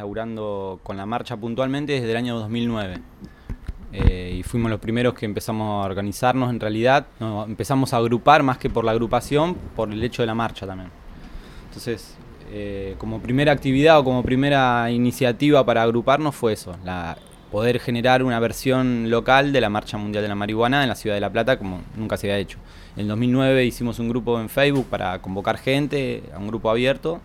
laburando con la marcha puntualmente desde el año 2009. Eh, y fuimos los primeros que empezamos a organizarnos en realidad, empezamos a agrupar más que por la agrupación, por el hecho de la marcha también. Entonces, eh, como primera actividad o como primera iniciativa para agruparnos fue eso, la, poder generar una versión local de la Marcha Mundial de la Marihuana en la ciudad de La Plata como nunca se había hecho. En 2009 hicimos un grupo en Facebook para convocar gente, a un grupo abierto,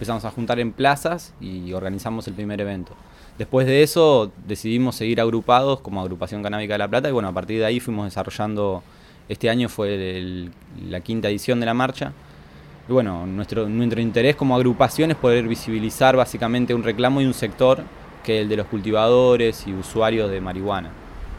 empezamos a juntar en plazas y organizamos el primer evento. Después de eso decidimos seguir agrupados como agrupación canábica de La Plata y bueno, a partir de ahí fuimos desarrollando, este año fue la quinta edición de la marcha. Y bueno, nuestro, nuestro interés como agrupación es poder visibilizar básicamente un reclamo y un sector que el de los cultivadores y usuarios de marihuana.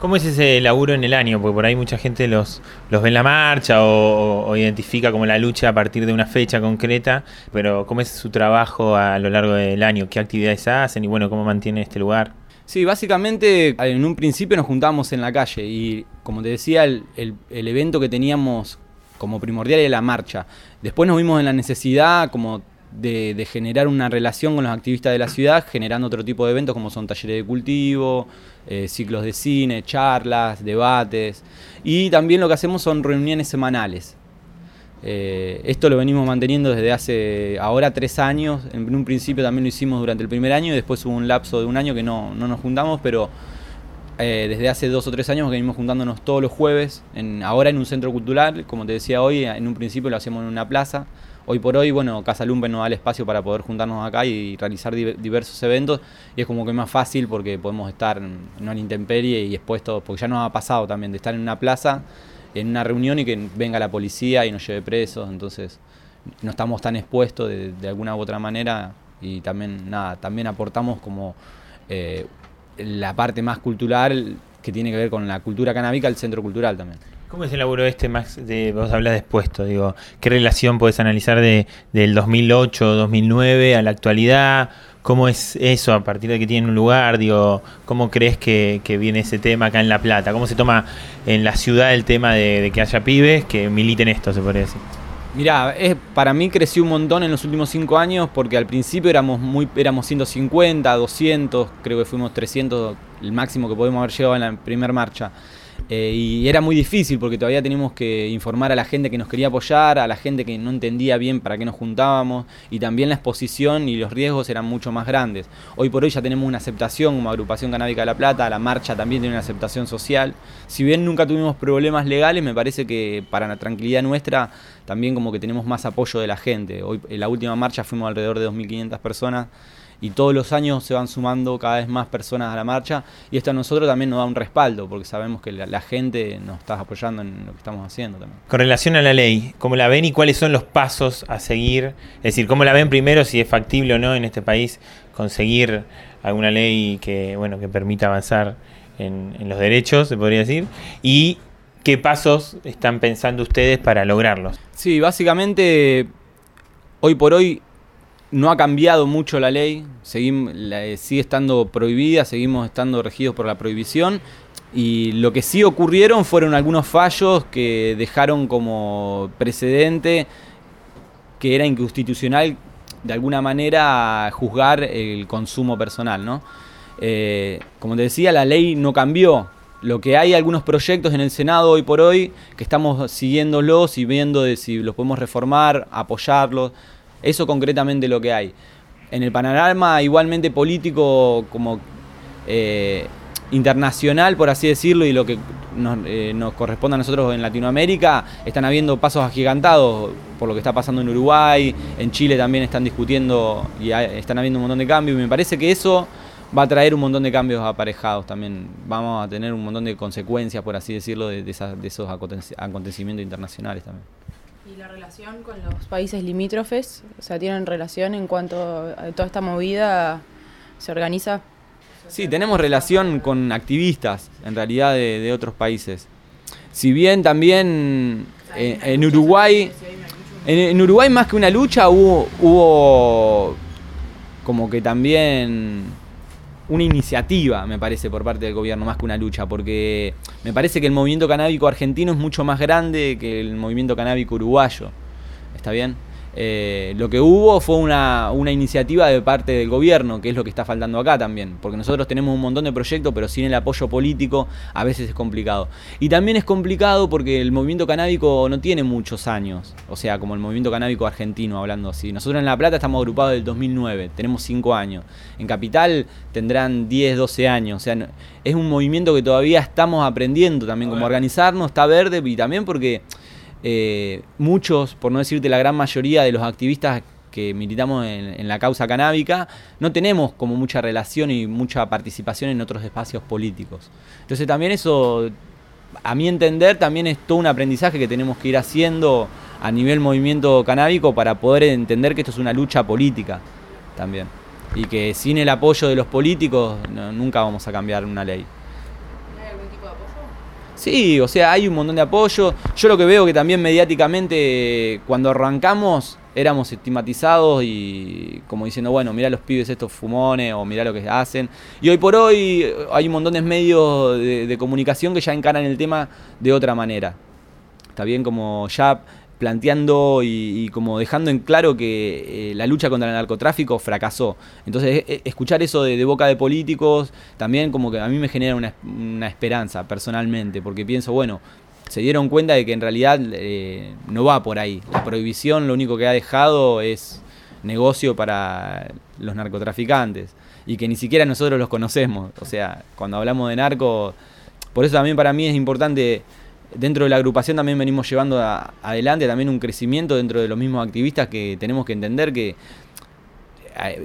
¿Cómo es ese laburo en el año? Porque por ahí mucha gente los, los ve en la marcha o, identifica como la lucha a partir de una fecha concreta, pero ¿cómo es su trabajo a lo largo del año? ¿Qué actividades hacen y bueno, cómo mantiene este lugar? Sí, básicamente en un principio nos juntábamos en la calle y como te decía, el, el evento que teníamos como primordial era la marcha. Después nos vimos en la necesidad como de, generar una relación con los activistas de la ciudad, generando otro tipo de eventos como son talleres de cultivo, eh, ciclos de cine, charlas, debates. Y también lo que hacemos son reuniones semanales. Eh, esto lo venimos manteniendo desde hace ahora tres años. En un principio también lo hicimos durante el primer año y después hubo un lapso de un año que no, nos juntamos, pero eh, desde hace dos o tres años venimos juntándonos todos los jueves, ahora en un centro cultural, como te decía hoy, en un principio lo hacíamos en una plaza. Hoy por hoy, bueno, Casa Lumpen nos da el espacio para poder juntarnos acá y realizar diversos eventos y es como que más fácil porque podemos estar no en intemperie y expuestos, porque ya nos ha pasado también de estar en una plaza, en una reunión y que venga la policía y nos lleve presos, entonces no estamos tan expuestos de, alguna u otra manera y también, nada, también aportamos como eh, la parte más cultural que tiene que ver con la cultura canábica al centro cultural también. ¿Cómo es el laburo este, Max? De, vos hablas de expuesto, digo, ¿qué relación puedes analizar de, del 2008, 2009 a la actualidad? ¿Cómo es eso a partir de que tiene un lugar? Digo, ¿Cómo crees que, viene ese tema acá en La Plata? ¿Cómo se toma en la ciudad el tema de, que haya pibes que militen esto, se podría decir? Mirá, es, para mí creció un montón en los últimos cinco años porque al principio éramos muy éramos 150, 200, creo que fuimos 300, el máximo que podemos haber llegado en la primera marcha. Eh, y era muy difícil porque todavía teníamos que informar a la gente que nos quería apoyar, a la gente que no entendía bien para qué nos juntábamos y también la exposición y los riesgos eran mucho más grandes. Hoy por hoy ya tenemos una aceptación como agrupación canábica de la Plata, la marcha también tiene una aceptación social. Si bien nunca tuvimos problemas legales, me parece que para la tranquilidad nuestra también como que tenemos más apoyo de la gente. Hoy en la última marcha fuimos alrededor de 2.500 personas y todos los años se van sumando cada vez más personas a la marcha y esto a nosotros también nos da un respaldo porque sabemos que la, gente nos está apoyando en lo que estamos haciendo también. Con relación a la ley, ¿cómo la ven y cuáles son los pasos a seguir? Es decir, ¿cómo la ven primero si es factible o no en este país conseguir alguna ley que, bueno, que permita avanzar en, en los derechos, se podría decir? Y ¿Qué pasos están pensando ustedes para lograrlos? Sí, básicamente, hoy por hoy no ha cambiado mucho la ley, seguimos, sigue estando prohibida, seguimos estando regidos por la prohibición. Y lo que sí ocurrieron fueron algunos fallos que dejaron como precedente que era inconstitucional de alguna manera juzgar el consumo personal. ¿no? Eh, como te decía, la ley no cambió. Lo que hay algunos proyectos en el Senado hoy por hoy que estamos siguiéndolos y viendo de si los podemos reformar, apoyarlos. Eso concretamente lo que hay. En el panorama igualmente político como eh, internacional, por así decirlo, y lo que eh, nos, corresponde a nosotros en Latinoamérica, están habiendo pasos agigantados por lo que está pasando en Uruguay, en Chile también están discutiendo y están habiendo un montón de cambios. Y me parece que eso va a traer un montón de cambios aparejados también. Vamos a tener un montón de consecuencias, por así decirlo, de, de esos acontecimientos internacionales también. ¿Y la relación con los países limítrofes? O sea, ¿tienen relación en cuanto a toda esta movida se organiza? Sí, tenemos relación con activistas, en realidad, de, otros países. Si bien también eh, en Uruguay, en, Uruguay más que una lucha hubo, hubo como que también una iniciativa, me parece, por parte del gobierno, más que una lucha, porque me parece que el movimiento canábico argentino es mucho más grande que el movimiento canábico uruguayo. ¿Está bien? Eh, lo que hubo fue una, una, iniciativa de parte del gobierno, que es lo que está faltando acá también, porque nosotros tenemos un montón de proyectos, pero sin el apoyo político a veces es complicado. Y también es complicado porque el movimiento canábico no tiene muchos años, o sea, como el movimiento canábico argentino, hablando así. Nosotros en La Plata estamos agrupados del 2009, tenemos 5 años. En Capital tendrán 10, 12 años, o sea, es un movimiento que todavía estamos aprendiendo también, como organizarnos, está verde y también porque eh, muchos, por no decirte la gran mayoría de los activistas que militamos en, la causa canábica, no tenemos como mucha relación y mucha participación en otros espacios políticos. Entonces también eso, a mi entender, también es todo un aprendizaje que tenemos que ir haciendo a nivel movimiento canábico para poder entender que esto es una lucha política también. Y que sin el apoyo de los políticos nunca vamos a cambiar una ley. Sí, o sea, hay un montón de apoyo. Yo lo que veo que también mediáticamente cuando arrancamos éramos estigmatizados y como diciendo, bueno, mira los pibes estos fumones o mira lo que hacen. Y hoy por hoy hay un montón de medios de, de comunicación que ya encaran el tema de otra manera. Está bien como ya planteando y, como dejando en claro que eh, la lucha contra el narcotráfico fracasó. Entonces, e, e, escuchar eso de, boca de políticos también como que a mí me genera una, esperanza personalmente, porque pienso, bueno, se dieron cuenta de que en realidad eh, no va por ahí. La prohibición lo único que ha dejado es negocio para los narcotraficantes y que ni siquiera nosotros los conocemos. O sea, cuando hablamos de narco, por eso también para mí es importante dentro de la agrupación también venimos llevando adelante también un crecimiento dentro de los mismos activistas que tenemos que entender que,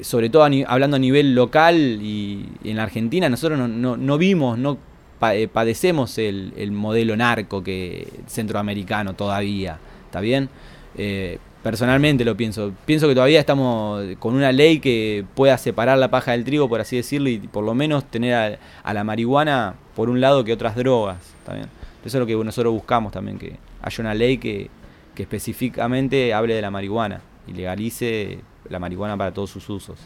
sobre todo hablando a nivel local y, en la Argentina, nosotros no, vimos, no eh, padecemos el, modelo narco que centroamericano todavía, ¿está bien? Eh, personalmente lo pienso. Pienso que todavía estamos con una ley que pueda separar la paja del trigo, por así decirlo, y por lo menos tener a, a la marihuana por un lado que otras drogas, ¿está bien? Eso es lo que nosotros buscamos también, que haya una ley que, que específicamente hable de la marihuana y legalice la marihuana para todos sus usos.